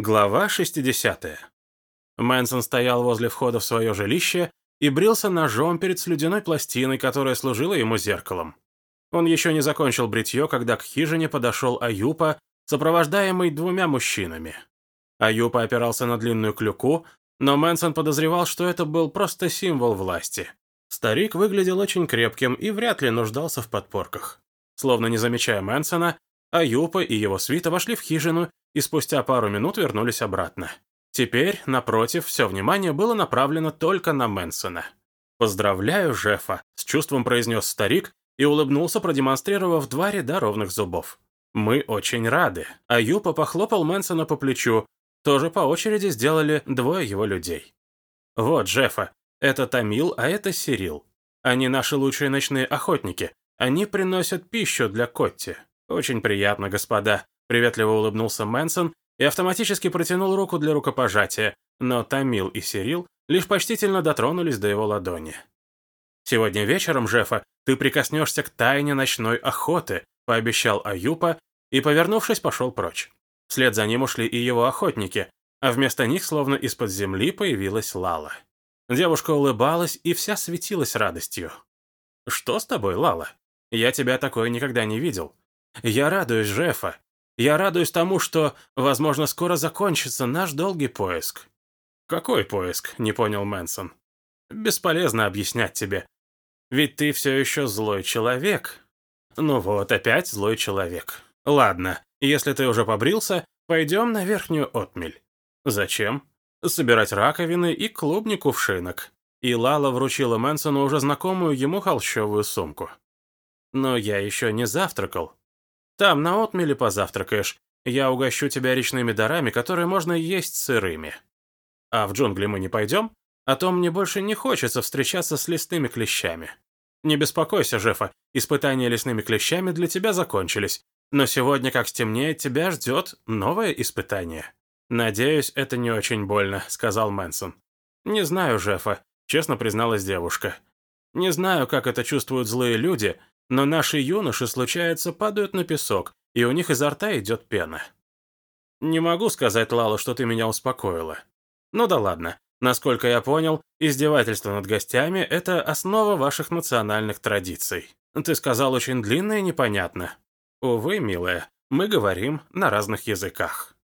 Глава 60. Мэнсон стоял возле входа в свое жилище и брился ножом перед слюдяной пластиной, которая служила ему зеркалом. Он еще не закончил бритье, когда к хижине подошел Аюпа, сопровождаемый двумя мужчинами. Аюпа опирался на длинную клюку, но Мэнсон подозревал, что это был просто символ власти. Старик выглядел очень крепким и вряд ли нуждался в подпорках. Словно не замечая Мэнсона, Аюпа и его свита вошли в хижину и спустя пару минут вернулись обратно. Теперь, напротив, все внимание было направлено только на Мэнсона. «Поздравляю, Жефа», — с чувством произнес старик и улыбнулся, продемонстрировав два ряда ровных зубов. «Мы очень рады». Аюпа похлопал Мэнсона по плечу. Тоже по очереди сделали двое его людей. «Вот, Джеффа, это Тамил, а это Сирил. Они наши лучшие ночные охотники. Они приносят пищу для Котти. Очень приятно, господа. Приветливо улыбнулся Мэнсон и автоматически протянул руку для рукопожатия, но Тамил и Сирил лишь почтительно дотронулись до его ладони. «Сегодня вечером, Жефа, ты прикоснешься к тайне ночной охоты», пообещал Аюпа и, повернувшись, пошел прочь. Вслед за ним ушли и его охотники, а вместо них, словно из-под земли, появилась Лала. Девушка улыбалась и вся светилась радостью. «Что с тобой, Лала? Я тебя такое никогда не видел. Я радуюсь, Жефа. Я радуюсь тому, что, возможно, скоро закончится наш долгий поиск». «Какой поиск?» — не понял Мэнсон. «Бесполезно объяснять тебе. Ведь ты все еще злой человек». «Ну вот, опять злой человек. Ладно, если ты уже побрился, пойдем на верхнюю отмель». «Зачем?» «Собирать раковины и клубни кувшинок». И Лала вручила Мэнсону уже знакомую ему холщовую сумку. «Но я еще не завтракал», там, на отмеле, позавтракаешь. Я угощу тебя речными дарами, которые можно есть сырыми. А в джунгли мы не пойдем? А то мне больше не хочется встречаться с лесными клещами. Не беспокойся, Жефа, испытания лесными клещами для тебя закончились. Но сегодня, как стемнеет, тебя ждет новое испытание. «Надеюсь, это не очень больно», — сказал Мэнсон. «Не знаю, Жефа», — честно призналась девушка. «Не знаю, как это чувствуют злые люди, но наши юноши, случается, падают на песок, и у них изо рта идет пена. Не могу сказать, Лала, что ты меня успокоила. Ну да ладно. Насколько я понял, издевательство над гостями – это основа ваших национальных традиций. Ты сказал очень длинно и непонятно. Увы, милая, мы говорим на разных языках.